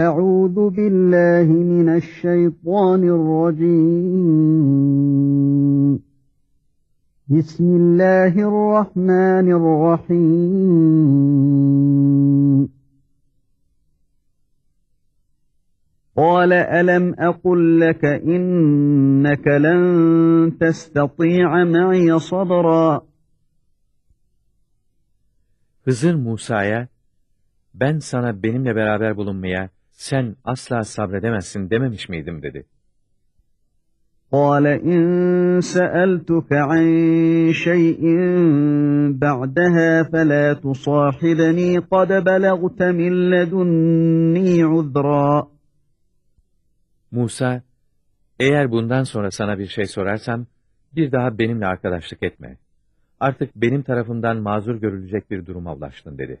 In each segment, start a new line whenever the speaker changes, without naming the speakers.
أعوذ بالله من الشيطان الرجيم بسم الله الرحمن الرحيم قال ألم أقل لك إنك لن تستطيع معي صبرا
Hızır Musa'ya, ben sana benimle beraber bulunmaya sen asla sabredemezsin dememiş miydim dedi.
قال إن سألتك عن شيء بعدها فلا تصاحبني قد بلغت من لدني عذرا
Musa, eğer bundan sonra sana bir şey sorarsam, bir daha benimle arkadaşlık etme. Artık benim tarafımdan mazur görülecek bir duruma ulaştın dedi.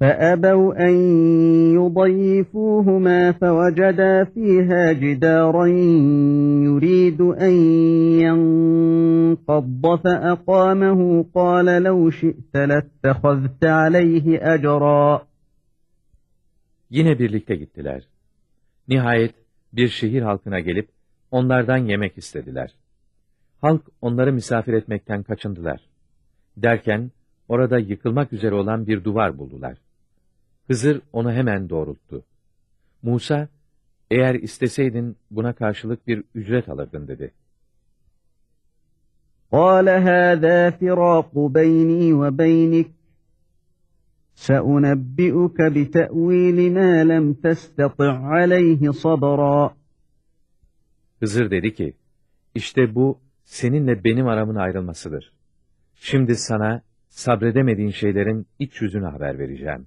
فأبوا أن يضيفوهما فوجدا فيها جدارا يريد أن ينقض فأقامه قال لو شئت لاتخذت عليه أجرا
Yine birlikte gittiler. Nihayet bir şehir halkına gelip onlardan yemek istediler. Halk onları misafir etmekten kaçındılar. Derken orada yıkılmak üzere olan bir duvar buldular. Hızır onu hemen doğrulttu. Musa, eğer isteseydin buna karşılık bir ücret alırdın dedi.
قال هذا فراق بيني وبينك سأنبئك بتأويل ما لم تستطع عليه صبرا
Hızır dedi ki, işte bu seninle benim aramın ayrılmasıdır. Şimdi sana sabredemediğin şeylerin iç yüzünü haber vereceğim.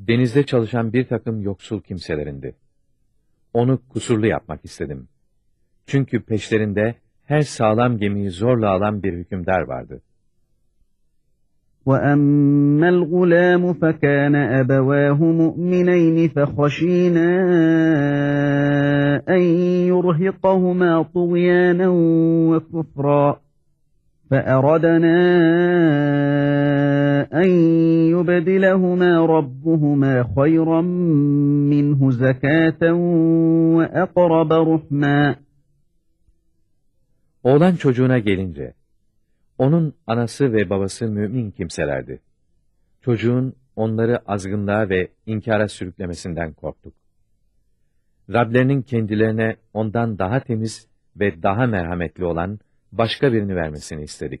denizde çalışan bir takım yoksul kimselerindi. Onu kusurlu yapmak istedim. Çünkü peşlerinde her sağlam gemiyi zorla alan bir hükümdar vardı.
وأما الغلام فكان أبواه مؤمنين فخشينا أن يرهقهما طغيانا وكفرا فأردنا أن يبدلهما ربهما خيرا منه زكاة وأقرب رحما
Oğlan çocuğuna gelince, onun anası ve babası mümin kimselerdi. Çocuğun onları azgınlığa ve inkara sürüklemesinden korktuk. Rablerinin kendilerine ondan daha temiz ve daha merhametli olan başka birini vermesini istedik.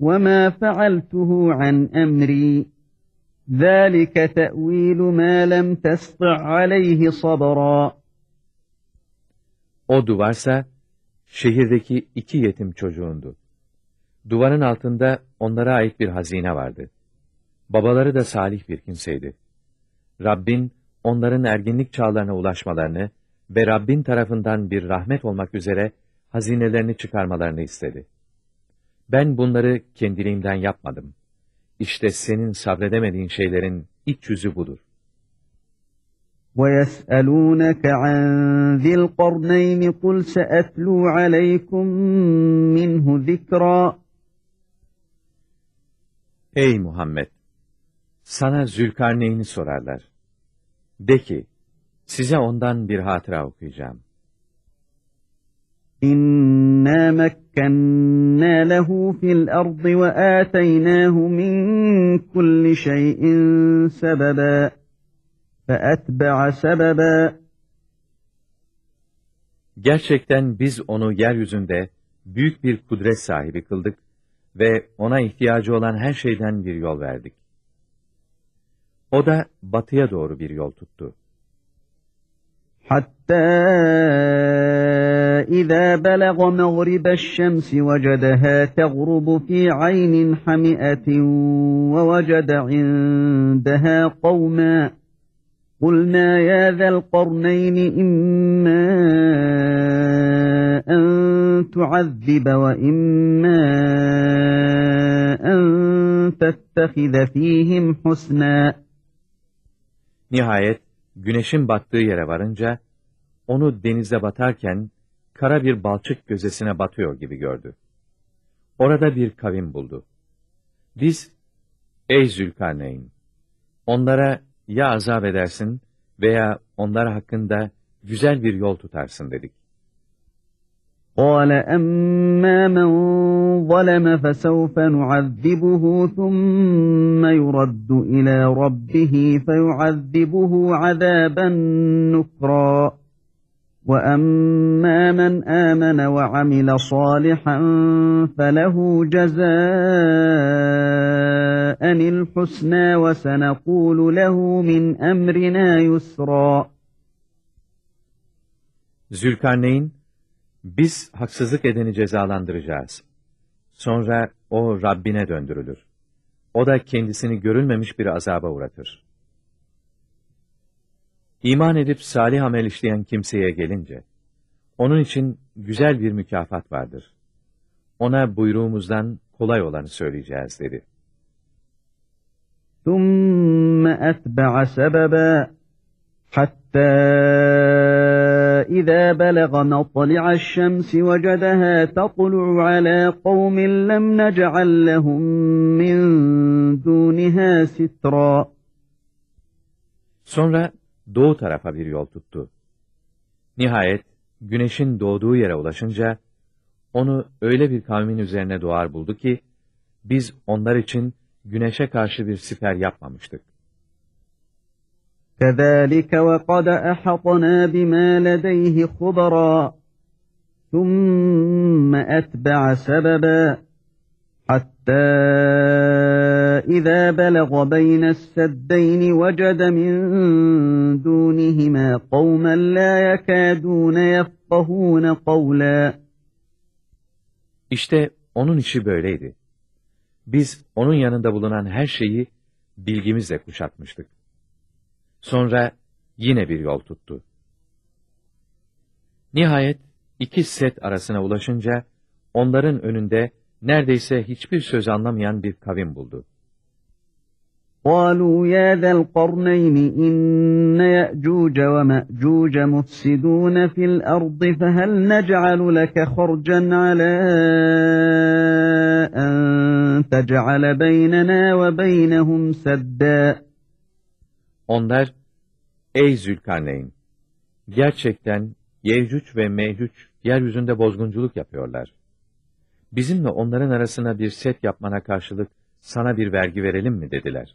وما فعلته عن أمري ذلك تأويل ما لم تسطع عليه صبرا
O duvarsa, şehirdeki iki yetim çocuğundu. Duvarın altında onlara ait bir hazine vardı. Babaları da salih bir kimseydi. Rabbin, onların erginlik çağlarına ulaşmalarını ve Rabbin tarafından bir rahmet olmak üzere hazinelerini çıkarmalarını istedi. Ben bunları kendiliğimden yapmadım. İşte senin sabredemediğin şeylerin iç yüzü budur.
وَيَسْأَلُونَكَ عَنْ ذِي الْقَرْنَيْنِ قُلْ سَأَتْلُو عَلَيْكُمْ مِنْهُ ذِكْرًا
Ey Muhammed! Sana Zülkarneyn'i sorarlar. De ki, size ondan bir hatıra okuyacağım.
İnna mekkennâ lehu fil ardı ve âteynâhu min kulli şeyin sebebâ. Feetbe'a sebebâ.
Gerçekten biz onu yeryüzünde büyük bir kudret sahibi kıldık ve ona ihtiyacı olan her şeyden bir yol verdik. O da batıya doğru bir yol tuttu.
Hatta إذا بلغ مغرب الشمس وجدها تغرب في عين حمئة ووجد عندها قوما قلنا يا ذا القرنين إما أن تعذب وإما أن تتخذ فيهم حسنا
Nihayet güneşin battığı yere varınca, onu denize batarken kara bir balçık gözesine batıyor gibi gördü. Orada bir kavim buldu. Biz, ey Zülkarneyn, onlara ya azap edersin veya onlar hakkında güzel bir yol tutarsın dedik.
قال أما من ظلم فسوف نعذبه ثم يرد إلى ربه فيعذبه عذابا نكرا وأما من آمن وعمل صالحا فله جزاء الحسنى وسنقول له من أمرنا يسرا
Zülkarneyn, biz haksızlık edeni cezalandıracağız. Sonra o Rabbine döndürülür. O da kendisini görülmemiş bir azaba uğratır. İman edip salih amel işleyen kimseye gelince, onun için güzel bir mükafat vardır. Ona buyruğumuzdan kolay olanı söyleyeceğiz dedi.
ثم أتبع سببا حتى إذا بلغ مطلع الشمس وجدها تطلع على قوم لم نجعل لهم من دونها سترا
Sonra doğu tarafa bir yol tuttu. Nihayet güneşin doğduğu yere ulaşınca onu öyle bir kavmin üzerine doğar buldu ki biz onlar için güneşe karşı bir siper yapmamıştık.
كذلك وقد أحطنا بما لديه خبرا ثم أتبع سببا حتى إذا بلغ بين السدين وجد من دونهما قوما لا يكادون يفقهون قولا
İşte onun işi böyleydi. Biz onun yanında bulunan her şeyi bilgimizle kuşatmıştık. Sonra yine bir yol tuttu. Nihayet iki set arasına ulaşınca onların önünde neredeyse hiçbir söz anlamayan bir kavim buldu.
قالوا يا ذا القرنين إن يأجوج ومأجوج مفسدون في الأرض فهل نجعل لك خرجا على أن تجعل بيننا وبينهم سدا
Onlar, ey Zülkarneyn, gerçekten Yevcüc ve Mevcüc yeryüzünde bozgunculuk yapıyorlar. Bizimle onların arasına bir set yapmana karşılık sana bir vergi verelim mi dediler.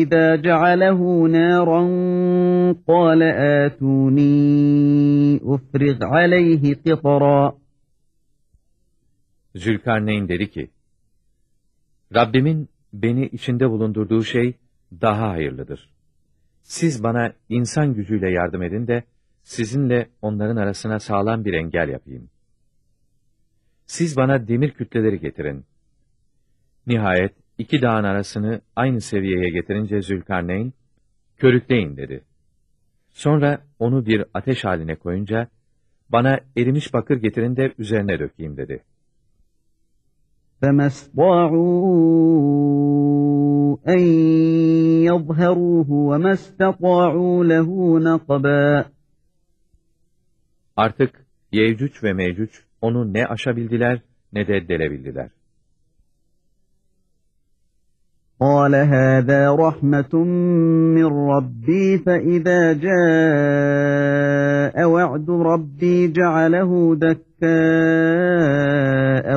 إذا جعله نارا قال آتوني أفرغ عليه قطرا
Zülkarneyn dedi ki, Rabbimin beni içinde bulundurduğu şey daha hayırlıdır. Siz bana insan gücüyle yardım edin de, sizinle onların arasına sağlam bir engel yapayım. Siz bana demir kütleleri getirin. Nihayet iki dağın arasını aynı seviyeye getirince Zülkarneyn, körükleyin dedi. Sonra onu bir ateş haline koyunca, bana erimiş bakır getirin de üzerine dökeyim dedi.
فَمَا اسْطَاعُوا أَنْ يَظْهَرُوهُ وَمَا اسْتَطَاعُوا لَهُ نَقَبًا
Artık Yevcüc ve Mevcüc onu ne aşabildiler ne de delebildiler.
قال هذا رحمة من ربي فإذا جاء وعد ربي جعله دكاء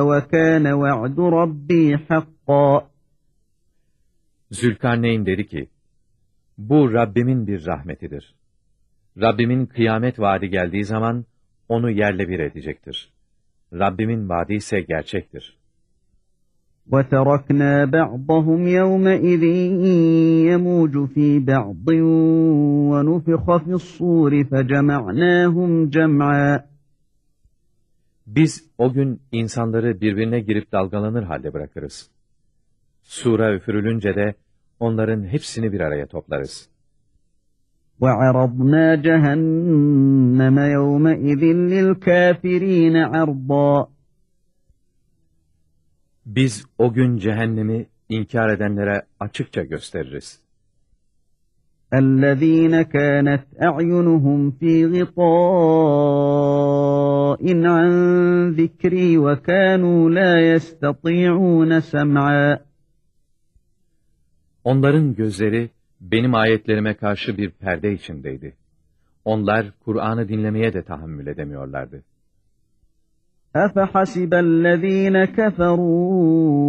وكان وعد ربي حقا
Zülkarneyn dedi ki, bu Rabbimin bir rahmetidir. Rabbimin kıyamet vaadi geldiği zaman onu yerle bir edecektir. Rabbimin vaadi ise gerçektir.
وتركنا بعضهم يومئذ يموج في بعض ونفخ في الصور فجمعناهم جمعا
Biz o gün insanları birbirine girip dalgalanır halde bırakırız. Sura üfürülünce de onların hepsini bir araya toplarız.
وعرضنا جهنم يومئذ للكافرين عرضا
Biz o gün cehennemi inkar edenlere açıkça gösteririz.
الذين كانت أعينهم في غطاء عن ذكري وكانوا لا يستطيعون سمعا
Onların gözleri benim ayetlerime karşı bir perde içindeydi. Onlar Kur'an'ı dinlemeye de tahammül edemiyorlardı.
أفحسب الذين كفروا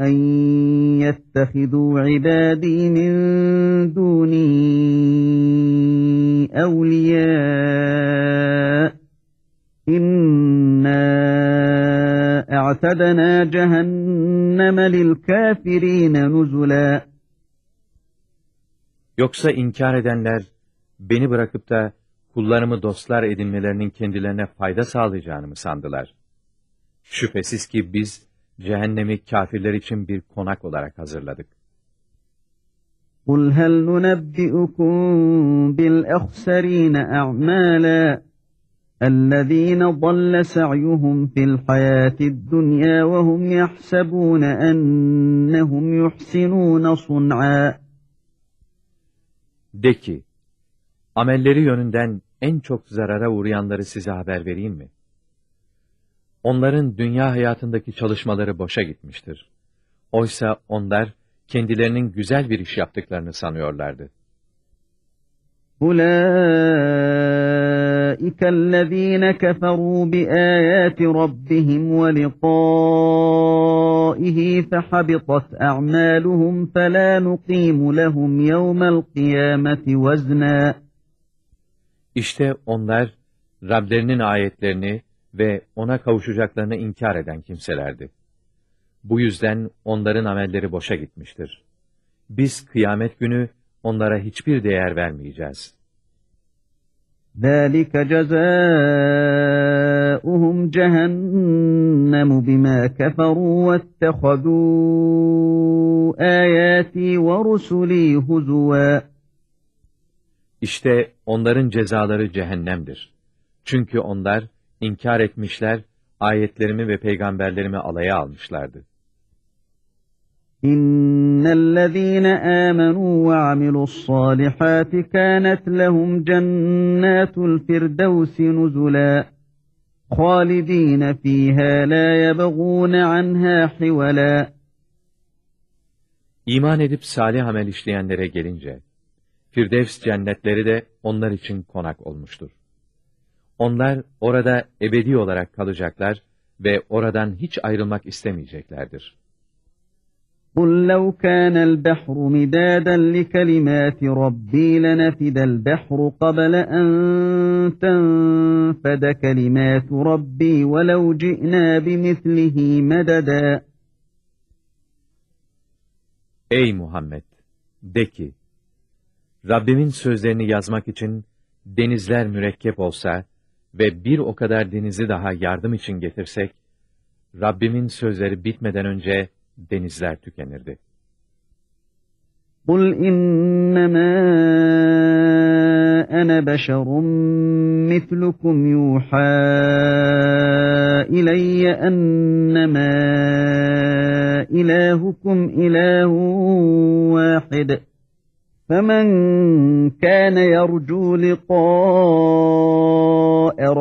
أن يتخذوا عبادي من دوني أولياء إنا أعتدنا جهنم للكافرين نزلا
Yoksa inkar edenler, beni bırakıp da kullarımı dostlar edinmelerinin kendilerine fayda sağlayacağını mı sandılar? Şüphesiz ki biz cehennemi kafirler için bir konak olarak hazırladık.
قُلْ هَلْ نُنَبِّئُكُمْ بِالْأَخْسَر۪ينَ اَعْمَالًا الَّذ۪ينَ ضَلَّ سَعْيُهُمْ فِي الْحَيَاةِ الدُّنْيَا وَهُمْ يَحْسَبُونَ اَنَّهُمْ يُحْسِنُونَ صُنْعًا
De ki, amelleri yönünden en çok zarara uğrayanları size haber vereyim mi? Onların dünya hayatındaki çalışmaları boşa gitmiştir. Oysa onlar kendilerinin güzel bir iş yaptıklarını sanıyorlardı.
أُولَٰئِكَ الَّذ۪ينَ كَفَرُوا بِآيَاتِ رَبِّهِمْ وَلِقَائِهِ فَحَبِطَتْ أَعْمَالُهُمْ فَلَا نُقِيمُ لَهُمْ يَوْمَ الْقِيَامَةِ وَزْنًا
İşte onlar, Rablerinin ayetlerini ve ona kavuşacaklarını inkar eden kimselerdi. Bu yüzden onların amelleri boşa gitmiştir. Biz kıyamet günü onlara hiçbir değer vermeyeceğiz.
ذَٰلِكَ جَزَاؤُهُمْ جَهَنَّمُ بِمَا كَفَرُوا وَاتَّخَذُوا آيَاتِي وَرُسُلِي هُزُوًا
İşte onların cezaları cehennemdir. Çünkü onlar inkar etmişler, ayetlerimi ve peygamberlerimi alaya almışlardı.
إِنَّ الَّذ۪ينَ آمَنُوا وَعَمِلُوا الصَّالِحَاتِ كَانَتْ لَهُمْ جَنَّاتُ الْفِرْدَوْسِ نُزُلًا خَالِد۪ينَ ف۪يهَا لَا يَبَغُونَ عَنْهَا حِوَلًا
İman edip salih amel işleyenlere gelince, Firdevs cennetleri de onlar için konak olmuştur. Onlar orada ebedi olarak kalacaklar ve oradan hiç ayrılmak istemeyeceklerdir.
قُلْ لَوْ كَانَ الْبَحْرُ مِدَادًا لِكَلِمَاتِ رَبِّي لَنَفِدَ الْبَحْرُ قَبْلَ أَنْ تَنْفَدَ كَلِمَاتُ رَبِّي وَلَوْ جِئْنَا بِمِثْلِهِ مَدَدًا
Ey Muhammed! De ki, Rabbimin sözlerini yazmak için denizler mürekkep olsa ve bir o kadar denizi daha yardım için getirsek, Rabbimin sözleri bitmeden önce denizler tükenirdi.
قُلْ إِنَّمَا أَنَا بَشَرٌ مِثْلُكُمْ يُوحَى إِلَيَّ أَنَّمَا إِلَٰهُكُمْ إِلَٰهٌ وَاحِدٌ فَمَنْ كَانَ يَرْجُو لِقَاءَ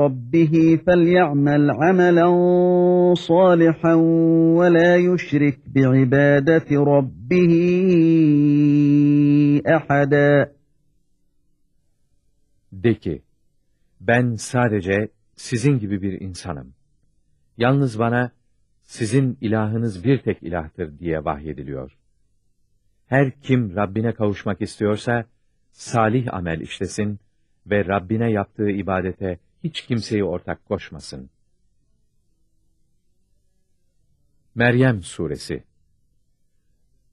رَبِّهِ فَلْيَعْمَلْ عَمَلًا صَالِحًا وَلَا يُشْرِكْ بِعِبَادَةِ رَبِّهِ أَحَدًا
De ki, ben sadece sizin gibi bir insanım. Yalnız bana, sizin ilahınız bir tek ilahtır diye vahyediliyor. Her kim Rabbine kavuşmak istiyorsa, salih amel işlesin ve Rabbine yaptığı ibadete hiç kimseyi ortak koşmasın. Meryem Suresi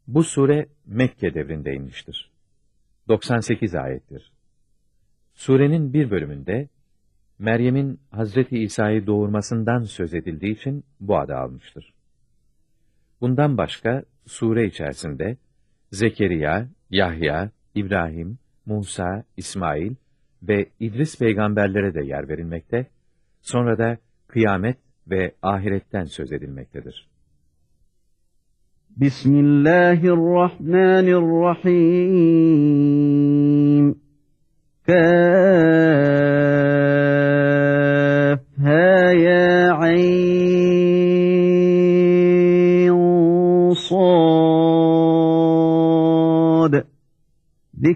Bu sure Mekke devrinde inmiştir. 98 ayettir. Surenin bir bölümünde, Meryem'in Hazreti İsa'yı doğurmasından söz edildiği için bu adı almıştır. Bundan başka, sure içerisinde, Zekeriya, Yahya, İbrahim, Musa, İsmail ve İdris peygamberlere de yer verilmekte, sonra da kıyamet ve ahiretten söz edilmektedir.
Bismillahirrahmanirrahim. Kâf,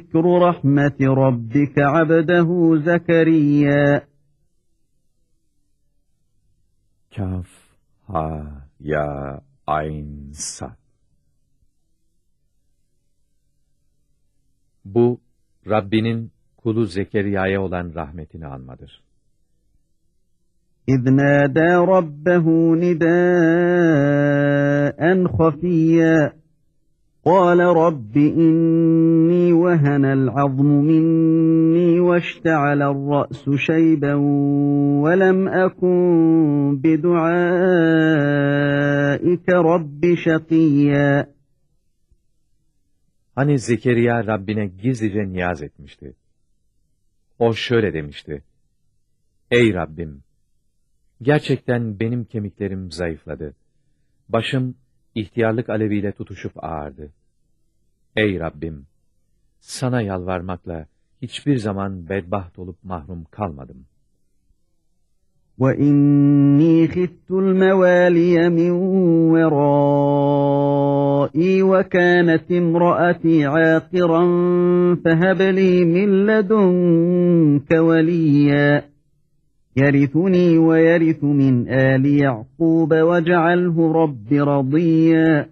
Zikru rahmeti rabbike abdehu Zekeriya.
Kaf, ha, ya, ayn, sad. Bu, Rabbinin kulu Zekeriya'ya olan rahmetini anmadır.
اِذْ نَادَى رَبَّهُ نِدَاءً خَفِيًّا قَالَ رَبِّ إِنِّي وَهَنَ الْعَظْمُ مِنِّي وَاشْتَعَلَ الرَّأْسُ شَيْبًا وَلَمْ أَكُنْ بِدُعَائِكَ رَبِّ شَقِيًّا
Hani Zekeriya Rabbine gizlice niyaz etmişti. O şöyle demişti. Ey Rabbim! Gerçekten benim kemiklerim zayıfladı. Başım ihtiyarlık aleviyle tutuşup ağardı. Ey Rabbim! Sana yalvarmakla hiçbir zaman bedbaht olup mahrum kalmadım.
وَإِنِّي خِفْتُ الْمَوَالِيَ مِنْ وَرَائِي وَكَانَتِ امْرَأَتِي عَاقِرًا فَهَبْ لِي مِنْ لَدُنْكَ وَلِيًّا يَرِثُنِي وَيَرِثُ مِنْ آلِ يَعْقُوبَ وَاجْعَلْهُ رَبِّ رَضِيًّا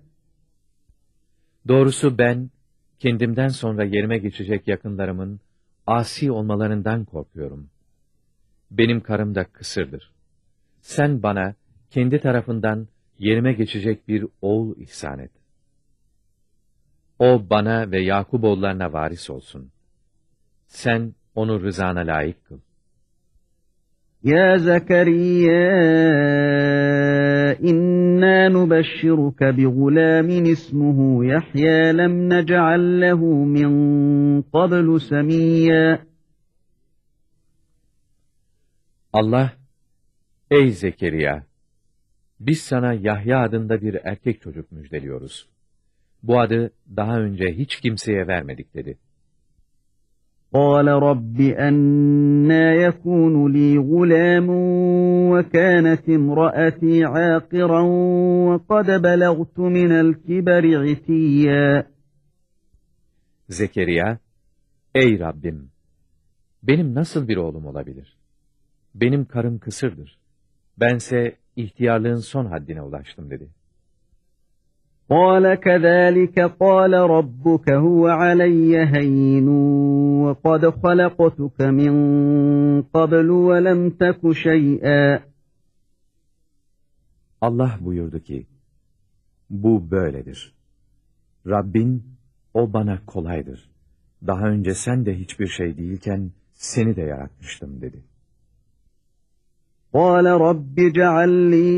Doğrusu ben, kendimden sonra yerime geçecek yakınlarımın asi olmalarından korkuyorum. Benim karım da kısırdır. Sen bana, kendi tarafından yerime geçecek bir oğul ihsan et. O bana ve Yakub oğullarına varis olsun. Sen onu rızana layık kıl.
يا İnna nubeshşiruke bi gulamin ismuhu Yahya lem nec'al lehu min qablu semiyya.
Allah, ey Zekeriya, biz sana Yahya adında bir erkek çocuk müjdeliyoruz. Bu adı daha önce hiç kimseye vermedik dedi.
قال رب أنا يكون لي غلام وكانت امرأتي عاقرا وقد بلغت من الكبر عتيا
Zekeriya, ey Rabbim! Benim nasıl bir oğlum olabilir? Benim karım kısırdır. Bense ihtiyarlığın son haddine ulaştım dedi.
قال كذلك قال ربك هو علي هين وقد خلقتك من قبل ولم تك شيئا
Allah buyurdu ki, bu böyledir. Rabbin, o bana kolaydır. Daha önce sen de hiçbir şey değilken, seni de yaratmıştım dedi.
قال رب اجعل لي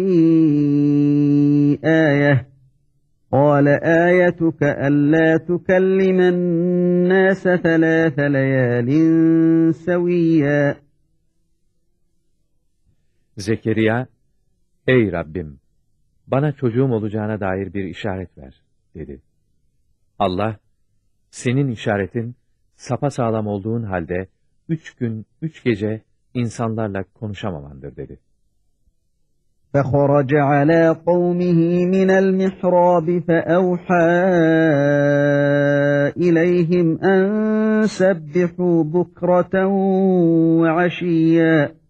آية قال آيتك ألا تكلم الناس ثلاث ليال سويا
Zekeriya, Ey Rabbim! Bana çocuğum olacağına dair bir işaret ver, dedi. Allah, senin işaretin, sapasağlam olduğun halde, üç gün, üç gece insanlarla konuşamamandır, dedi.
فخرج على قومه من المحراب فأوحى إليهم أن سبحوا بكرة وعشيا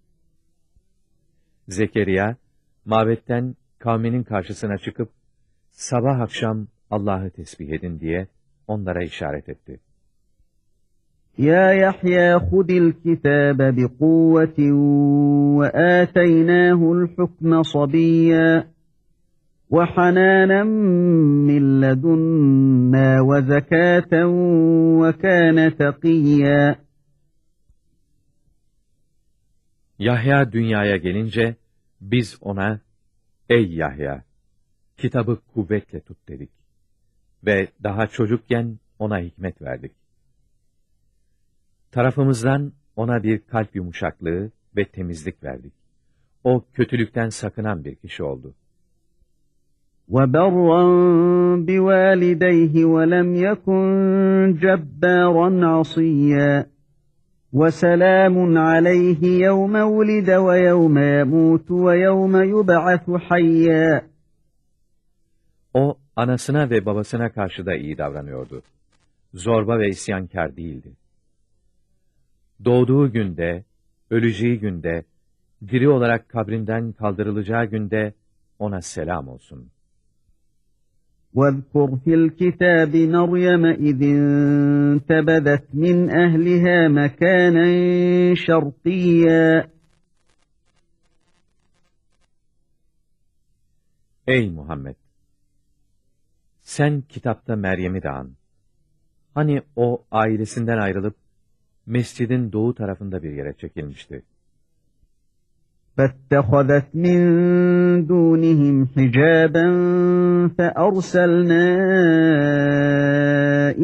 Zekeriya, mabetten kavminin karşısına çıkıp, sabah akşam Allah'ı tesbih edin diye onlara işaret etti.
يا يحيى خذ الكتاب بقوة وآتيناه الحكم صبيا وحنانا من لدنا وزكاة وكان تقيا
Yahya dünyaya gelince, biz ona, Ey Yahya! Kitabı kuvvetle tut dedik. Ve daha çocukken ona hikmet verdik. Tarafımızdan ona bir kalp yumuşaklığı ve temizlik verdik. O kötülükten sakınan bir kişi oldu.
وبرا بوالديه ولم يكن جبارا عصيا وسلام عليه يوم ولد ويوم يموت ويوم يبعث حيا
O, anasına ve babasına karşı da iyi davranıyordu. Zorba ve isyankar değildi. Doğduğu günde, öleceği günde, diri olarak kabrinden kaldırılacağı günde ona selam olsun.
واذكر في الكتاب مريم إذ انتبذت من أهلها مكانا شرقيا
Ey Muhammed! Sen kitapta Meryem'i de an. Hani o ailesinden ayrılıp, mescidin doğu tarafında bir yere çekilmişti.
فاتخذت من دونهم حجابا فأرسلنا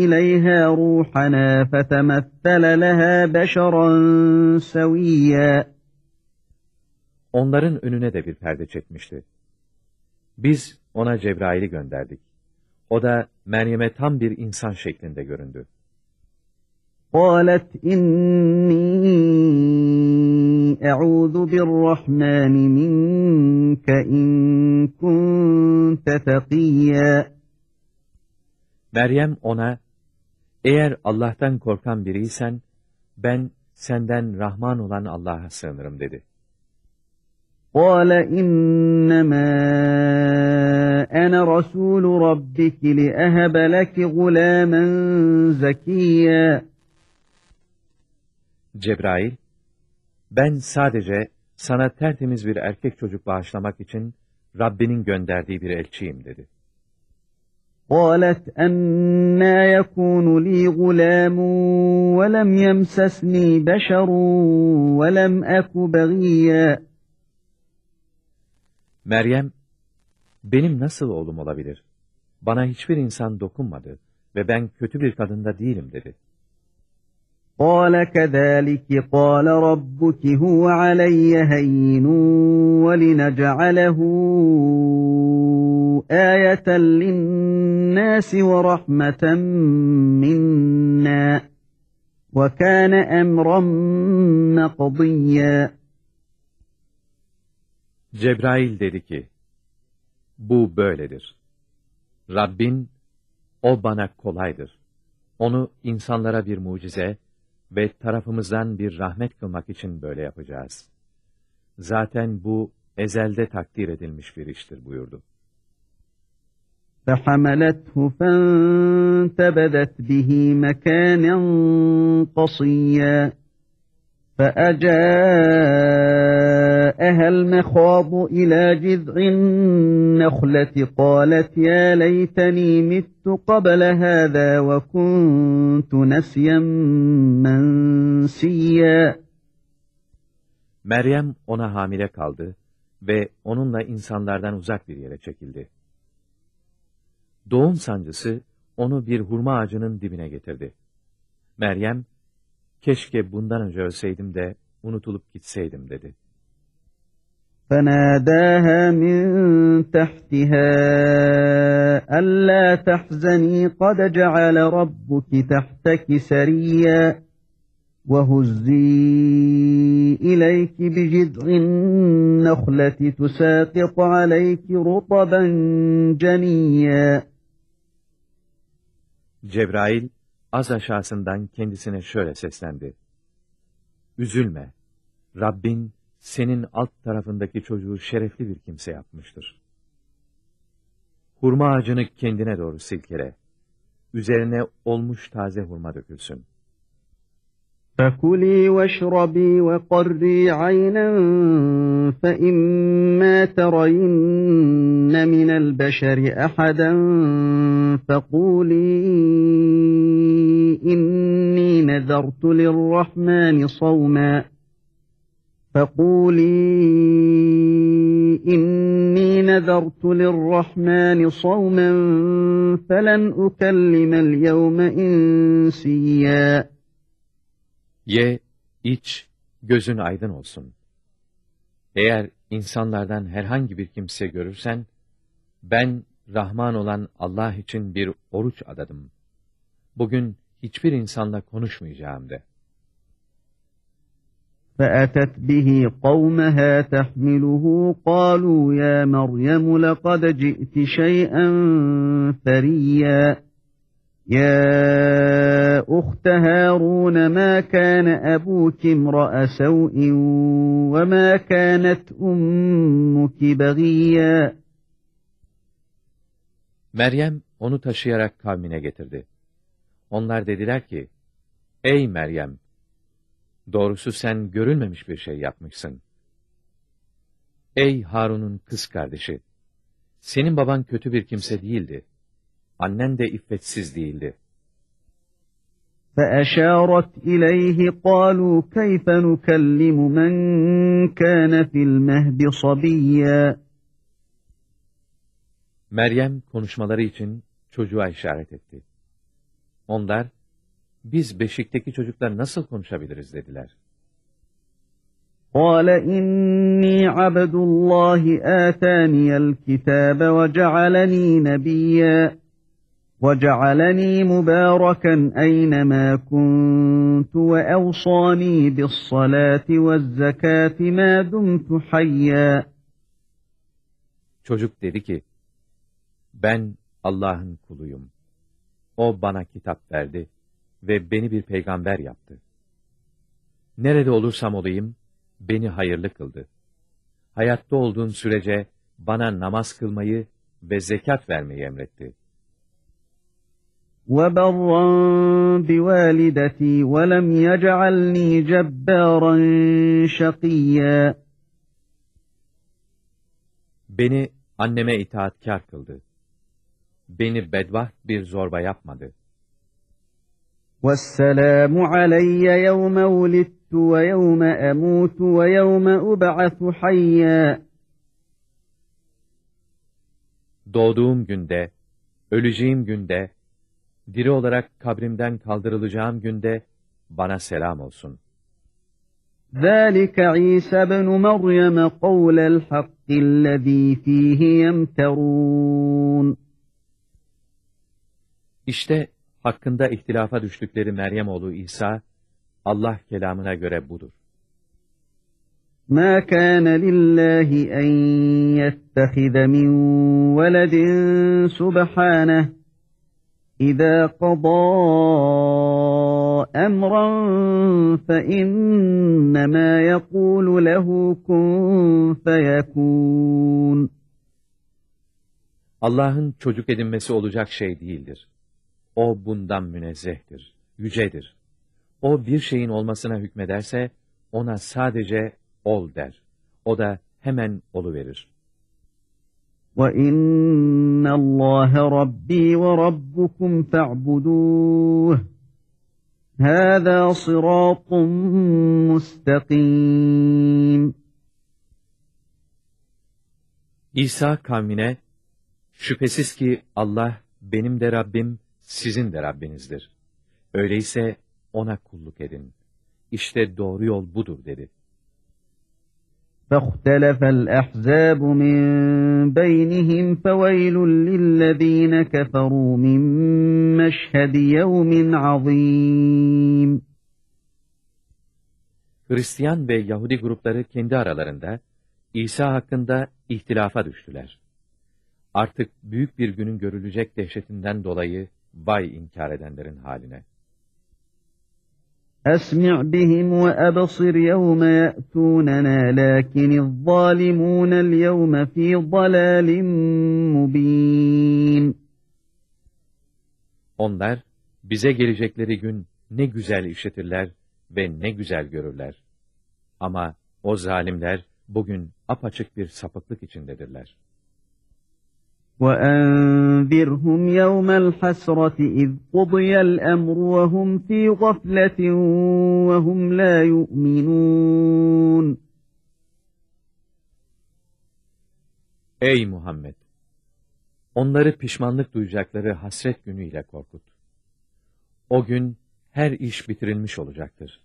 إليها روحنا فتمثل لها بشرا سويا
Onların önüne de bir perde çekmişti. Biz ona Cebrail'i gönderdik. O da Meryem'e tam bir insan şeklinde göründü.
قالت إني أعوذ بالرحمن منك إن كنت تقيا
Meryem ona, eğer Allah'tan korkan biriysen, ben senden Rahman olan Allah'a sığınırım dedi.
قال إنما أنا رسول ربك لأهب لك غلاما زكيا
Cebrail, ben sadece sana tertemiz bir erkek çocuk bağışlamak için Rabbinin gönderdiği bir elçiyim dedi.
قالت أنا يكون لي غلام ولم يمسسني بشر ولم أك بغيا
Meryem, benim nasıl oğlum olabilir? Bana hiçbir insan dokunmadı ve ben kötü bir kadında değilim dedi.
قال كذلك قال ربك هو علي هين ولنجعله آية للناس ورحمة منا وكان أمرا مقضيا
Cebrail dedi ki, bu böyledir. Rabbin, o bana kolaydır. Onu insanlara bir mucize ve tarafımızdan bir rahmet kılmak için böyle yapacağız. Zaten bu ezelde takdir edilmiş bir iştir buyurdu.
فحملته فانتبذت به مكانا قصيا فأجاءها المخاض إلى جذع النخلة قالت يا ليتني مت قبل هذا وكنت نسيا منسيا
Meryem ona hamile kaldı ve onunla insanlardan uzak bir yere çekildi. Doğum sancısı onu bir hurma ağacının dibine getirdi. Meryem, keşke bundan önce ölseydim de unutulup gitseydim dedi.
فناداها من تحتها ألا تحزني قد جعل ربك تحتك سريا وهزي إليك بجذع النخلة تساقط عليك رطبا جنيا
Cebrail az aşağısından kendisine şöyle seslendi. Üzülme, Rabbin senin alt tarafındaki çocuğu şerefli bir kimse yapmıştır. Hurma ağacını kendine doğru silkele. Üzerine olmuş taze hurma dökülsün.
فَكُلِي وَاشْرَبِي وَقَرِّي عَيْنًا فَإِمَّا تَرَيِنَّ مِنَ الْبَشَرِ أَحَدًا فَقُولِي إِنِّي نَذَرْتُ لِلرَّحْمَنِ صَوْمًا فَقُولِي إِنِّي نَذَرْتُ لِلرَّحْمَنِ صَوْمًا فَلَنْ أُكَلِّمَ الْيَوْمَ إِنْسِيًّا
Ye, iç, gözün aydın olsun. Eğer insanlardan herhangi bir kimse görürsen, ben Rahman olan Allah için bir oruç adadım. Bugün hiçbir insanla konuşmayacağım de.
فأتت به قومها تحمله قالوا يا مريم لقد جئت شيئا فريا يا أخت هارون ما كان أبوك امرأ سوء وما كانت أمك بغيا
Meryem onu taşıyarak kavmine getirdi. Onlar dediler ki, Ey Meryem! Doğrusu sen görülmemiş bir şey yapmışsın. Ey Harun'un kız kardeşi! Senin baban kötü bir kimse değildi. Annen de iffetsiz değildi.
فأشارت إليه قالوا كيف نكلم من كان في المهد صبيا
Meryem konuşmaları için çocuğa işaret etti. Onlar, biz beşikteki çocuklar nasıl konuşabiliriz dediler.
قال إني عبد الله آتاني الكتاب وجعلني نبيا وجعلني مباركا أينما كنت وأوصاني بالصلاة والزكاة ما دمت حيا
Çocuk dedi ki, ben Allah'ın kuluyum. O bana kitap verdi ve beni bir peygamber yaptı. Nerede olursam olayım, beni hayırlı kıldı. Hayatta olduğum sürece bana namaz kılmayı ve zekat vermeyi emretti.
وبرا بوالدتي ولم يجعلني جبارا شقيا
Beni anneme itaatkar kıldı. Beni bedbaht bir zorba yapmadı.
والسلام علي يوم ولدت ويوم أموت ويوم أبعث حيا
Doğduğum günde, öleceğim günde, diri olarak kabrimden kaldırılacağım günde bana selam olsun.
ذلك عيسى بن مريم قول الحق الذي فيه يمترون
İşte hakkında ihtilafa düştükleri Meryem oğlu İsa, Allah kelamına göre budur.
ما كان لله أن يتخذ من ولد سبحانه إذا قضى أمرا فإنما يقول له كن فيكون
Allah'ın çocuk edinmesi olacak şey değildir. O bundan münezzehtir, yücedir. O bir şeyin olmasına hükmederse, ona sadece ol der. O da hemen oluverir.
وَإِنَّ اللّٰهَ رَبِّي وَرَبُّكُمْ فَاعْبُدُوهُ هَذَا صِرَاطٌ مُسْتَقِيمٌ
İsa kavmine, şüphesiz ki Allah benim de Rabbim, sizin de Rabbinizdir. Öyleyse ona kulluk edin. İşte doğru yol budur dedi.
فاختلف الأحزاب من بينهم فويل للذين كفروا من مشهد يوم عظيم
Hristiyan ve Yahudi grupları kendi aralarında İsa hakkında ihtilafa düştüler. Artık büyük bir günün görülecek dehşetinden dolayı vay inkar edenlerin haline.
أسمع بهم وأبصر يوم يأتوننا لكن الظالمون اليوم في ضلال مبين
Onlar bize gelecekleri gün ne güzel işitirler ve ne güzel görürler. Ama o zalimler bugün apaçık bir sapıklık içindedirler.
وأنذرهم يوم الحسرة إذ قضي الأمر وهم في غفلة وهم لا يؤمنون
Ey Muhammed! Onları pişmanlık duyacakları hasret günüyle korkut. O gün her iş bitirilmiş olacaktır.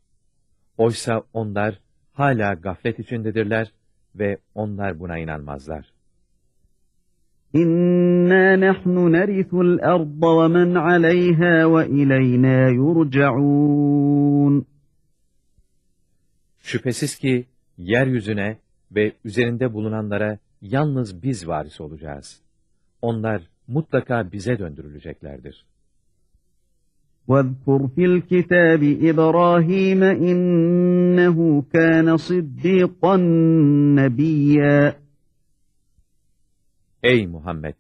Oysa onlar hala gaflet içindedirler ve onlar buna inanmazlar.
İnna nahnu nerithul arda ve men aleyha ve ileyna yurcaun.
Şüphesiz ki yeryüzüne ve üzerinde bulunanlara yalnız biz varis olacağız. Onlar mutlaka bize döndürüleceklerdir.
وَاذْكُرْ فِي الْكِتَابِ إِبْرَاهِيمَ إِنَّهُ كَانَ صِدِّيقًا نَبِيًّا
Ey Muhammed!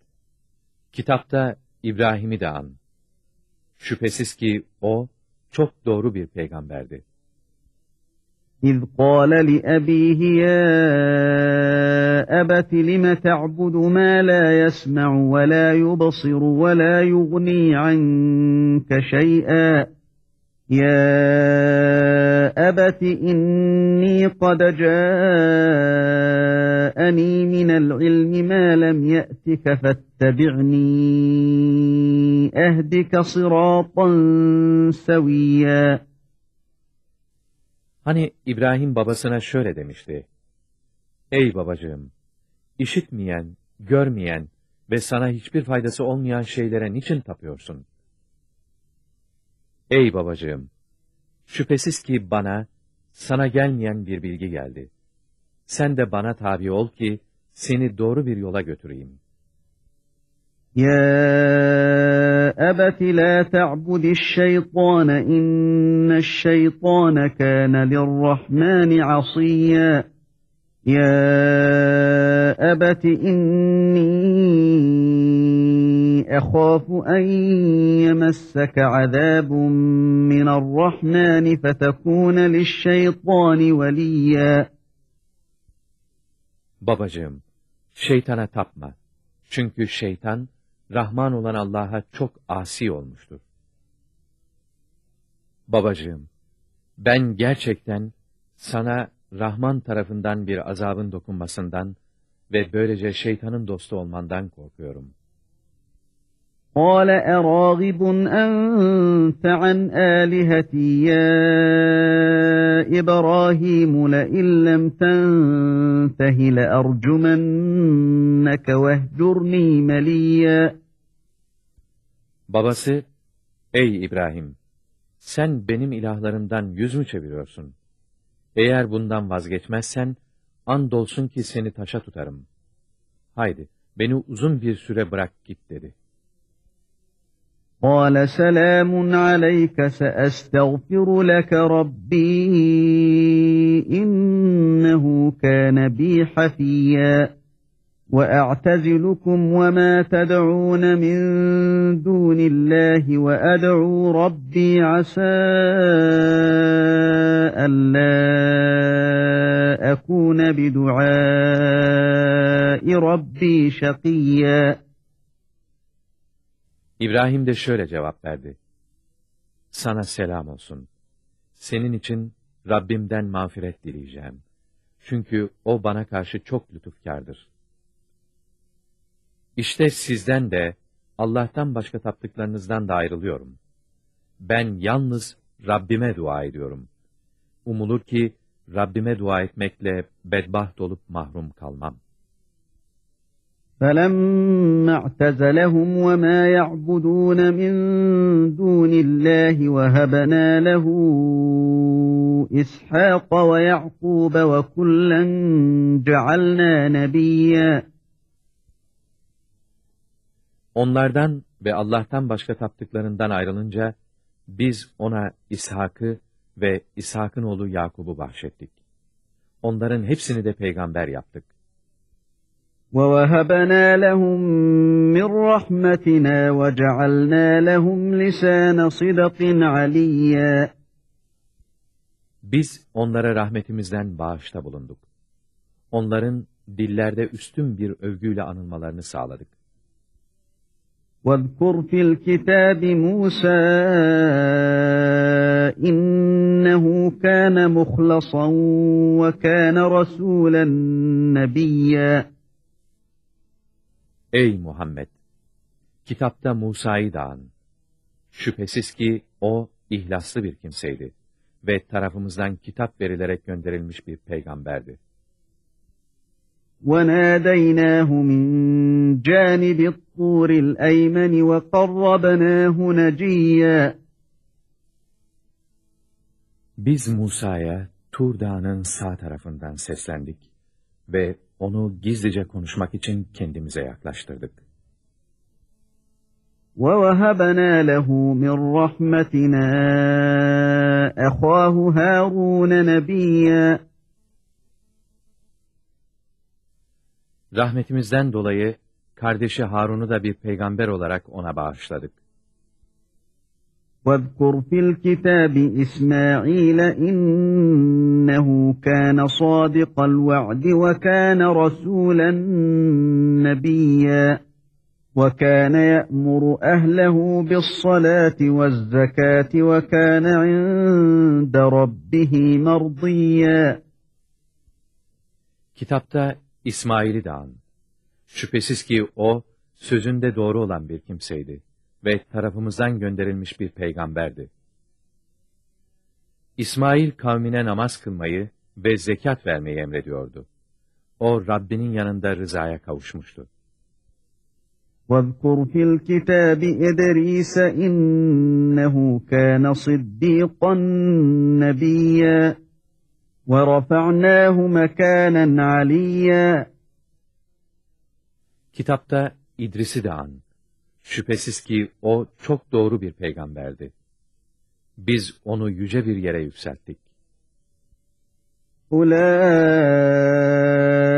Kitapta İbrahim'i de an. Şüphesiz ki o, çok doğru bir peygamberdi.
İz qâle li ebîhi ya ebeti lime te'budu ma la yesme'u ve la yubasiru ve la yugni anke şey'e ya أَبَتِ إِنِّي قَدْ جَاءَنِي مِنَ الْعِلْمِ مَا لَمْ يَأْتِكَ فَاتَّبِعْنِي أَهْدِكَ صِرَاطًا سَوِيًّا
Hani İbrahim babasına şöyle demişti. Ey babacığım! işitmeyen, görmeyen ve sana hiçbir faydası olmayan şeylere niçin tapıyorsun? Ey babacığım! Şüphesiz ki bana, sana gelmeyen bir bilgi geldi. Sen de bana tabi ol ki, seni doğru bir yola götüreyim.
Ya ebeti la te'budiş şeytana, inneş şeytana kâne lirrahmani asiyya. Ya أبت إني أخاف أن يمسك عذاب من الرحمن فتكون للشيطان وليا
Babacığım, şeytana tapma. Çünkü şeytan, Rahman olan Allah'a çok asi olmuştur. Babacığım, ben gerçekten sana Rahman tarafından bir azabın dokunmasından ve böylece şeytanın dostu olmandan korkuyorum.
قال أراغب أنت عن آلهتي يا إبراهيم لئن لم تنته لأرجمنك واهجرني مليا
Babası, ey İbrahim, sen benim ilahlarımdan yüz mü çeviriyorsun? Eğer bundan vazgeçmezsen, andolsun ki seni taşa tutarım. Haydi, beni uzun bir süre bırak git dedi.
قال سلام عليك سأستغفر لك ربي إنه كان بي حفيا وأعتزلكم وما تدعون من دون الله وأدعو ربي عسى ألا أكون بدعاء ربي شقيا
İbrahim de şöyle cevap verdi. Sana selam olsun. Senin için Rabbimden mağfiret dileyeceğim. Çünkü o bana karşı çok lütufkardır. İşte sizden de Allah'tan başka taptıklarınızdan da ayrılıyorum. Ben yalnız Rabbime dua ediyorum. Umulur ki Rabbime dua etmekle bedbaht olup mahrum kalmam.
فَلَمَّا اعْتَزَلَهُمْ وَمَا يَعْبُدُونَ مِنْ دُونِ اللّٰهِ وَهَبَنَا لَهُ إِسْحَاقَ وَيَعْقُوبَ وَكُلًّا جَعَلْنَا نَبِيًّا
Onlardan ve Allah'tan başka taptıklarından ayrılınca, biz ona İshak'ı ve İshak'ın oğlu Yakub'u bahşettik. Onların hepsini de peygamber yaptık.
وَوَهَبْنَا لَهُم مِّن رَّحْمَتِنَا وَجَعَلْنَا لَهُمْ لِسَانَ صِدْقٍ عَلِيًّا
Biz onlara rahmetimizden bağışta bulunduk. Onların dillerde üstün bir övgüyle anılmalarını sağladık.
وَاذْكُرْ فِي الْكِتَابِ مُوسَى إِنَّهُ كَانَ مُخْلَصًا وَكَانَ رَسُولًا نَبِيًّا
Ey Muhammed! Kitapta Musa'yı da an. Şüphesiz ki o ihlaslı bir kimseydi ve tarafımızdan kitap verilerek gönderilmiş bir peygamberdi.
وَنَادَيْنَاهُ مِنْ جَانِبِ الطُّورِ الْأَيْمَنِ وَقَرَّبْنَاهُ نَجِيًّا
Biz Musa'ya Tur Dağı'nın sağ tarafından seslendik ve onu gizlice konuşmak için kendimize yaklaştırdık.
وَوَهَبْنَا لَهُ مِنْ رَحْمَتِنَا أَخَاهُ هَارُونَ نَبِيًّا
Rahmetimizden dolayı kardeşi Harun'u da bir peygamber olarak ona bağışladık.
وَاذْكُرْ فِي الْكِتَابِ إِسْمَاعِيلَ إِنَّهُ كَانَ صَادِقَ الْوَعْدِ وَكَانَ رَسُولًا نَبِيًّا وَكَانَ يَأْمُرُ أَهْلَهُ بِالصَّلَاةِ وَالزَّكَاةِ وَكَانَ عِندَ رَبِّهِ مَرْضِيًّا
Kitapta İsmail'i de an. Şüphesiz ki o, sözünde doğru olan bir kimseydi ve tarafımızdan gönderilmiş bir peygamberdi. İsmail kavmine namaz kılmayı ve zekat vermeyi emrediyordu. O Rabbinin yanında rızaya kavuşmuştu.
وَاذْكُرْ فِي الْكِتَابِ إِدْرِيسَ إِنَّهُ كَانَ صِدِّيقًا نَبِيًّا وَرَفَعْنَاهُ مَكَانًا عَلِيًّا
Kitapta İdris'i de an. Şüphesiz ki o çok doğru bir peygamberdi. Biz onu yüce bir yere yükselttik.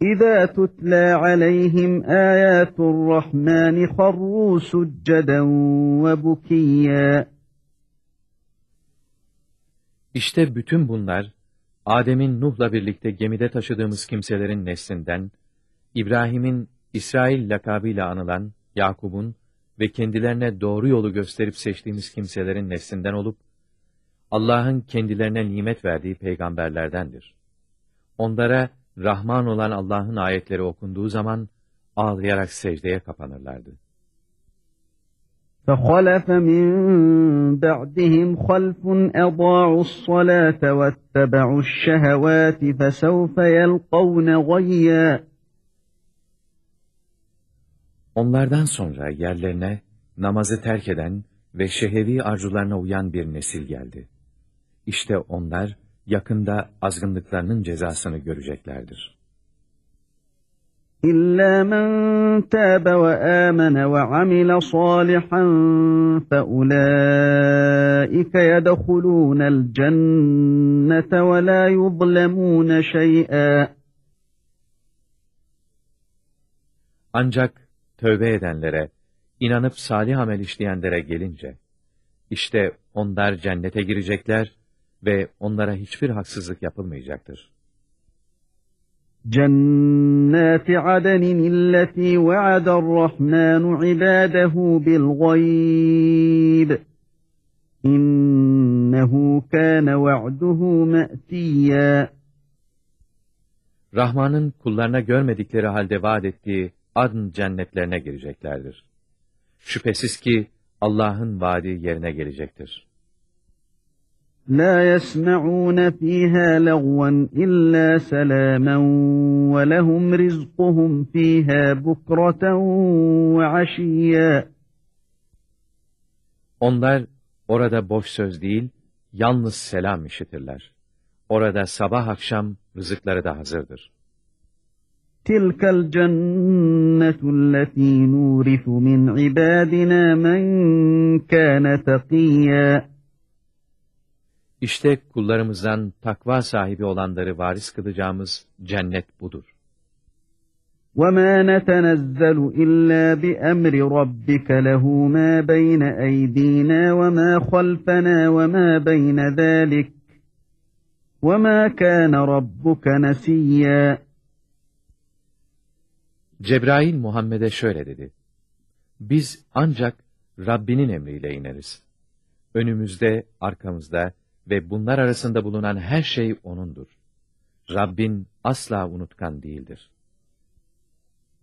İza tutla aleyhim ayatul rahmani harru succeden ve bukiyya.
İşte bütün bunlar, Adem'in Nuh'la birlikte gemide taşıdığımız kimselerin neslinden, İbrahim'in İsrail lakabıyla anılan Yakub'un ve kendilerine doğru yolu gösterip seçtiğimiz kimselerin neslinden olup, Allah'ın kendilerine nimet verdiği peygamberlerdendir. Onlara, Rahman olan Allah'ın ayetleri okunduğu zaman ağlayarak secdeye kapanırlardı.
فَخَلَفَ مِنْ بَعْدِهِمْ خَلْفٌ أَضَاعُوا الصَّلَاةَ وَاتَّبَعُوا الشَّهَوَاتِ فَسَوْفَ يَلْقَوْنَ غَيًّا
Onlardan sonra yerlerine namazı terk eden ve şehevi arzularına uyan bir nesil geldi. İşte onlar yakında azgınlıklarının cezasını göreceklerdir.
İlla men tâbe ve âmene ve amile salihan fe ulâike yedekulûnel cennete ve lâ yuzlemûne şey'e.
Ancak tövbe edenlere, inanıp salih amel işleyenlere gelince, işte onlar cennete girecekler ve onlara hiçbir haksızlık yapılmayacaktır.
Cennet adenin illeti ve'adar rahmanu ibadahu bil gayb. İnnehu kâne ve'duhu me'tiyyâ.
Rahman'ın kullarına görmedikleri halde vaat ettiği adn cennetlerine gireceklerdir. Şüphesiz ki Allah'ın vaadi yerine gelecektir.
La yesma'un fiha lagwan illa salaman ve lehum rizquhum fiha bukraten ve aşiyya.
Onlar orada boş söz değil, yalnız selam işitirler. Orada sabah akşam rızıkları da hazırdır.
Tilkel cennetul lati nurisu min ibadina men kâne takiyyâ.
İşte kullarımızdan takva sahibi olanları varis kılacağımız cennet budur.
وما نتنزل إلا بأمر ربك له ما بين أيدينا وما خلفنا وما بين ذلك وما كان ربك نسيا
Cebrail Muhammed'e şöyle dedi. Biz ancak Rabbinin emriyle ineriz. Önümüzde, arkamızda ve bunlar arasında bulunan her şey O'nundur. Rabbin asla unutkan değildir.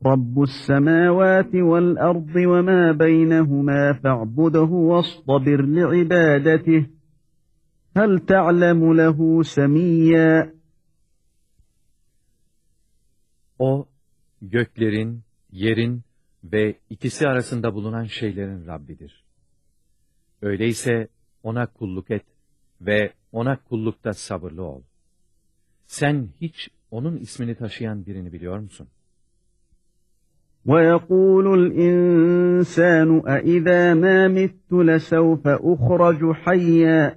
رب السماوات والأرض وما بينهما فاعبده واصطبر لعبادته هل تعلم له سميا
O, göklerin, yerin ve ikisi arasında bulunan şeylerin Rabbidir. Öyleyse ona kulluk et ve ona kullukta sabırlı ol. Sen hiç onun ismini taşıyan birini biliyor musun?
ويقول الإنسان أإذا ما مت لسوف أخرج حيا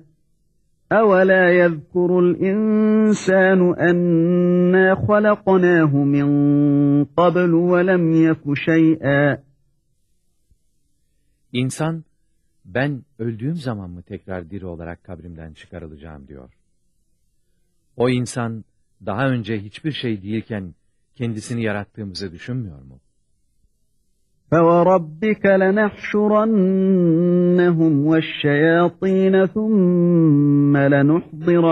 أولا يذكر الإنسان أنا خلقناه من قبل ولم يك شيئا
İnsan, ben öldüğüm zaman mı tekrar diri olarak kabrimden çıkarılacağım diyor. O insan, daha önce hiçbir şey değilken kendisini yarattığımızı düşünmüyor mu?
فوربك لنحشرنهم والشياطين ثم لنحضرنهم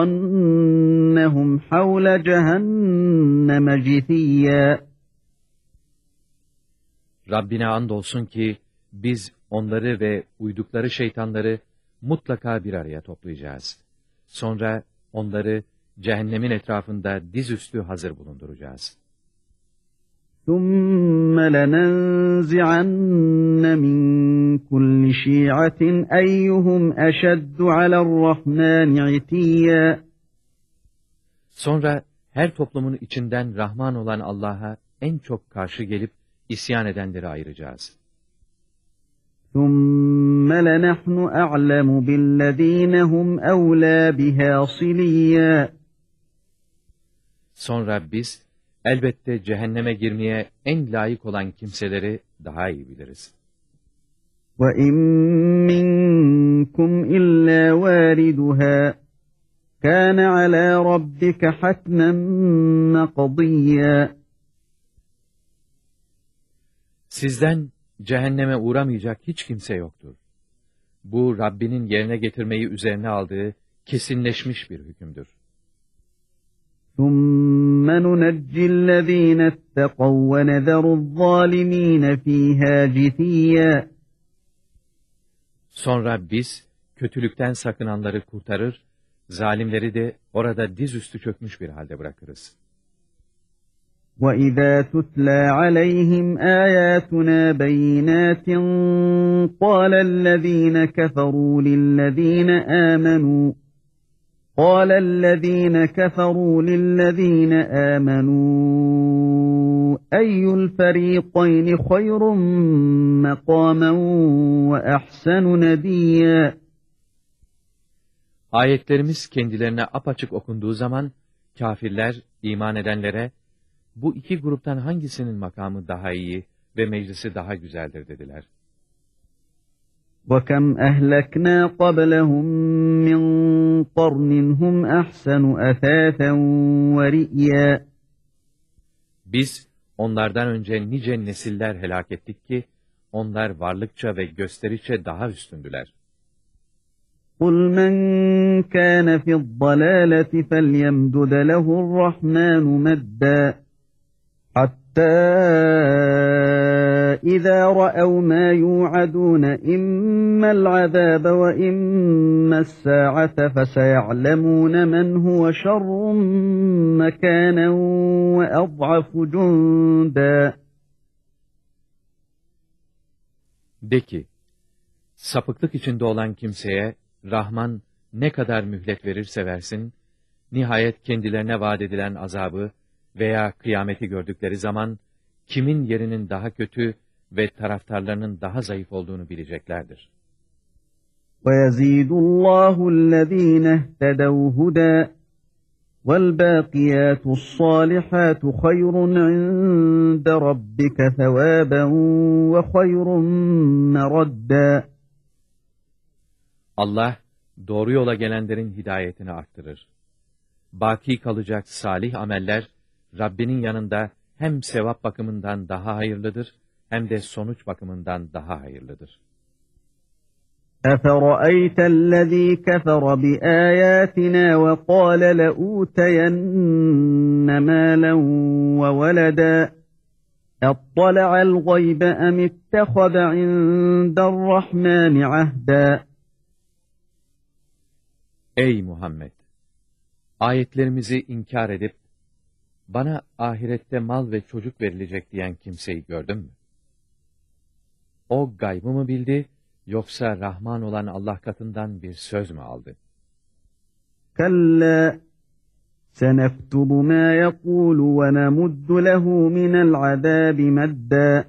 حول جهنم جثيا
Rabbine andolsun ki biz onları ve uydukları şeytanları mutlaka bir araya toplayacağız. Sonra onları cehennemin etrafında dizüstü hazır bulunduracağız.
ثم لننزعن من كل شيعة أيهم أشد على الرحمن عتيا
Sonra her toplumun içinden Rahman olan Allah'a en çok karşı gelip isyan edenleri ayıracağız.
ثم لنحن أعلم بالذين هم أولى بها صليا
Sonra biz elbette cehenneme girmeye en layık olan kimseleri daha iyi biliriz.
وَإِن مِّنكُمْ إِلَّا وَارِدُهَا كَانَ عَلَى رَبِّكَ حَتْمًا مَقْضِيًّا
Sizden cehenneme uğramayacak hiç kimse yoktur. Bu Rabbinin yerine getirmeyi üzerine aldığı kesinleşmiş bir hükümdür.
ثُمَّ نُنَجِّي الَّذ۪ينَ اتَّقَوْا وَنَذَرُ الظَّالِم۪ينَ ف۪يهَا جِثِيًّا
Sonra biz kötülükten sakınanları kurtarır, zalimleri de orada dizüstü çökmüş bir halde bırakırız.
وَإِذَا تُتْلَى عَلَيْهِمْ آيَاتُنَا بَيِّنَاتٍ قَالَ الَّذ۪ينَ كَفَرُوا لِلَّذ۪ينَ آمَنُوا قال الذين كفروا للذين آمنوا أي الفريقين خير مقاما وأحسن نديا
Ayetlerimiz kendilerine apaçık okunduğu zaman, kafirler, iman edenlere, bu iki gruptan hangisinin makamı daha iyi ve meclisi daha güzeldir dediler.
وَكَمْ أَهْلَكْنَا قَبْلَهُمْ مِنْ قَرْنٍ هُمْ أَحْسَنُ أَثَاثًا وَرِئْيًا
Biz onlardan önce nice nesiller helak ettik ki, onlar varlıkça ve gösteriçe daha üstündüler.
قُلْ مَنْ كَانَ فِي الضَّلَالَةِ فَلْيَمْدُدَ لَهُ الرَّحْمَنُ مَدًّا حَتَّى إذا رأوا ما يوعدون إما العذاب وإما الساعة فسيعلمون من هو شر مكانا وأضعف جندا
De ki, sapıklık içinde olan kimseye Rahman ne kadar mühlet verirse versin, nihayet kendilerine vaat edilen azabı veya kıyameti gördükleri zaman, kimin yerinin daha kötü ve taraftarlarının daha zayıf olduğunu bileceklerdir.
وَيَزِيدُ اللّٰهُ الَّذ۪ينَ اهْتَدَوْا هُدًى وَالْبَاقِيَاتُ الصَّالِحَاتُ خَيْرٌ عِنْدَ رَبِّكَ ثَوَابًا وَخَيْرٌ مَرَدًّا
Allah, doğru yola gelenlerin hidayetini arttırır. Baki kalacak salih ameller, Rabbinin yanında hem sevap bakımından daha hayırlıdır, hem de sonuç bakımından daha hayırlıdır.
أَفَرَأَيْتَ الَّذ۪ي كَفَرَ بِآيَاتِنَا وَقَالَ لَأُوتَيَنَّ مَالًا وَوَلَدًا اَطَّلَعَ الْغَيْبَ أَمِ اتَّخَذَ عِنْدَ الرَّحْمَنِ عَهْدًا
Ey Muhammed! Ayetlerimizi inkar edip, bana ahirette mal ve çocuk verilecek diyen kimseyi gördün mü? O gaybı mı bildi, yoksa Rahman olan Allah katından bir söz mü aldı?
Kalla senektubu ma yekulu ve nemuddu lehu minel azabi medda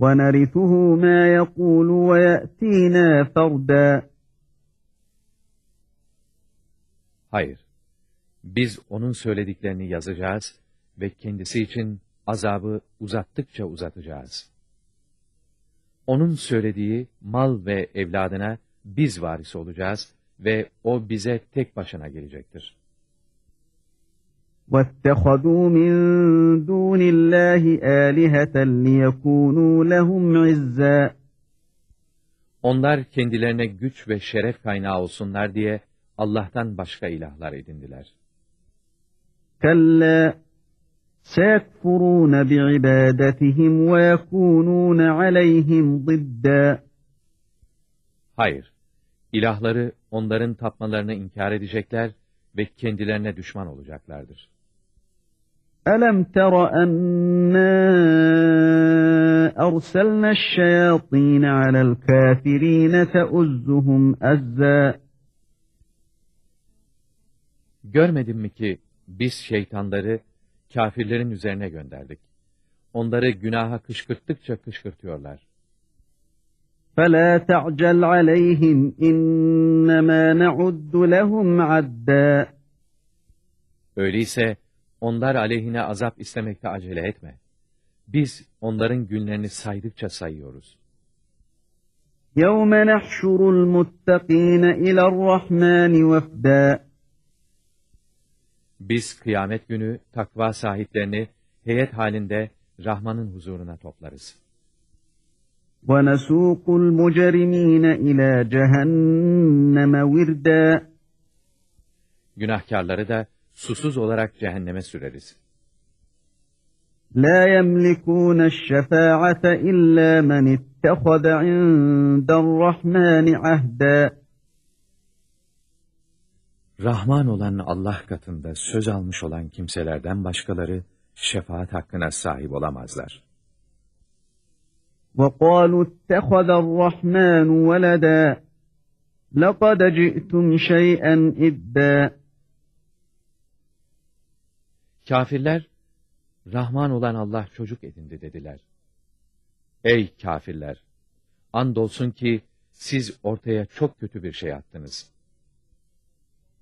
ve nerithuhu ma yekulu ve ye'tina ferda
Hayır, biz onun söylediklerini yazacağız ve kendisi için azabı uzattıkça uzatacağız. Onun söylediği mal ve evladına biz varis olacağız ve o bize tek başına gelecektir.
وَاتَّخَذُوا مِنْ دُونِ اللّٰهِ آلِهَةً لِيَكُونُوا لَهُمْ
Onlar kendilerine güç ve şeref kaynağı olsunlar diye Allah'tan başka ilahlar edindiler.
Kalla seyekfurûne bi'ibâdetihim ve yekûnûne aleyhim zidda.
Hayır, ilahları onların tapmalarını inkar edecekler ve kendilerine düşman olacaklardır.
Alam أَلَمْ تَرَ أَنَّا أَرْسَلْنَا الشَّيَاطِينَ عَلَى الْكَافِرِينَ تَؤُزُّهُمْ أَزَّا
Görmedin mi ki biz şeytanları kâfirlerin üzerine gönderdik. Onları günaha kışkırttıkça kışkırtıyorlar.
فَلَا تَعْجَلْ عَلَيْهِمْ إِنَّمَا نَعُدُّ لَهُمْ عَدًّا
Öyleyse onlar aleyhine azap istemekte acele etme. Biz onların günlerini saydıkça sayıyoruz.
يَوْمَ نَحْشُرُ الْمُتَّقِينَ إِلَى الرَّحْمَنِ وَفْدًا
Biz kıyamet günü takva sahiplerini heyet halinde Rahman'ın huzuruna toplarız.
وَنَسُوقُ الْمُجْرِم۪ينَ إِلَى جَهَنَّمَ وِرْدًا
Günahkarları da susuz olarak cehenneme süreriz.
لَا يَمْلِكُونَ الشَّفَاعَةَ إِلَّا مَنِ اتَّخَذَ عِنْدَ الرَّحْمَنِ عَهْدًا
Rahman olan Allah katında söz almış olan kimselerden başkaları şefaat hakkına sahip olamazlar.
وَقَالُوا اتَّخَذَ الرَّحْمَنُ وَلَدًا لَقَدْ جِئْتُمْ شَيْئًا إِدًّا
Kafirler, Rahman olan Allah çocuk edindi dediler. Ey kafirler! Andolsun ki siz ortaya çok kötü bir şey attınız.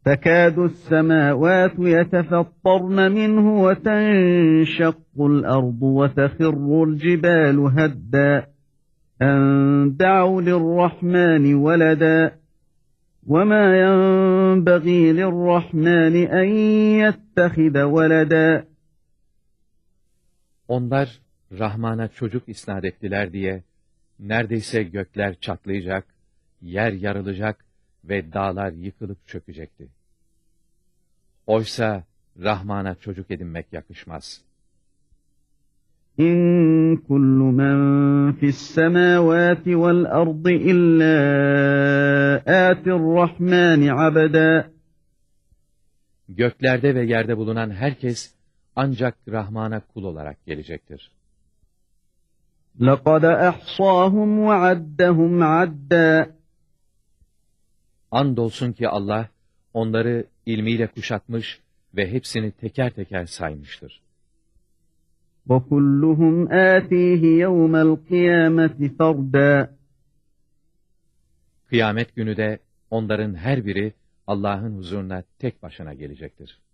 تَكَادُ السَّمَاوَاتُ يَتَفَطَّرْنَ مِنْهُ وَتَنْشَقُّ الْأَرْضُ وَتَخِرُّ الْجِبَالُ هَدًّا. أن دعوا للرحمن ولدا. وما ينبغي للرحمن أن يتخذ ولدا.
Onlar Rahman'a çocuk isnat ettiler diye neredeyse gökler çatlayacak, yer yarılacak ve dağlar yıkılıp çökecekti. Oysa Rahman'a çocuk edinmek yakışmaz.
إن كل من في السماوات والأرض إلا آتي الرحمن عبدا
Göklerde ve yerde bulunan herkes ancak Rahman'a kul olarak gelecektir.
لقد أحصاهم وعدهم عدا
Andolsun ki Allah onları ilmiyle kuşatmış ve hepsini teker teker saymıştır.
وكلهم آتيه يوم القيامة فردا
Kıyamet günü de onların her biri Allah'ın huzuruna tek başına gelecektir.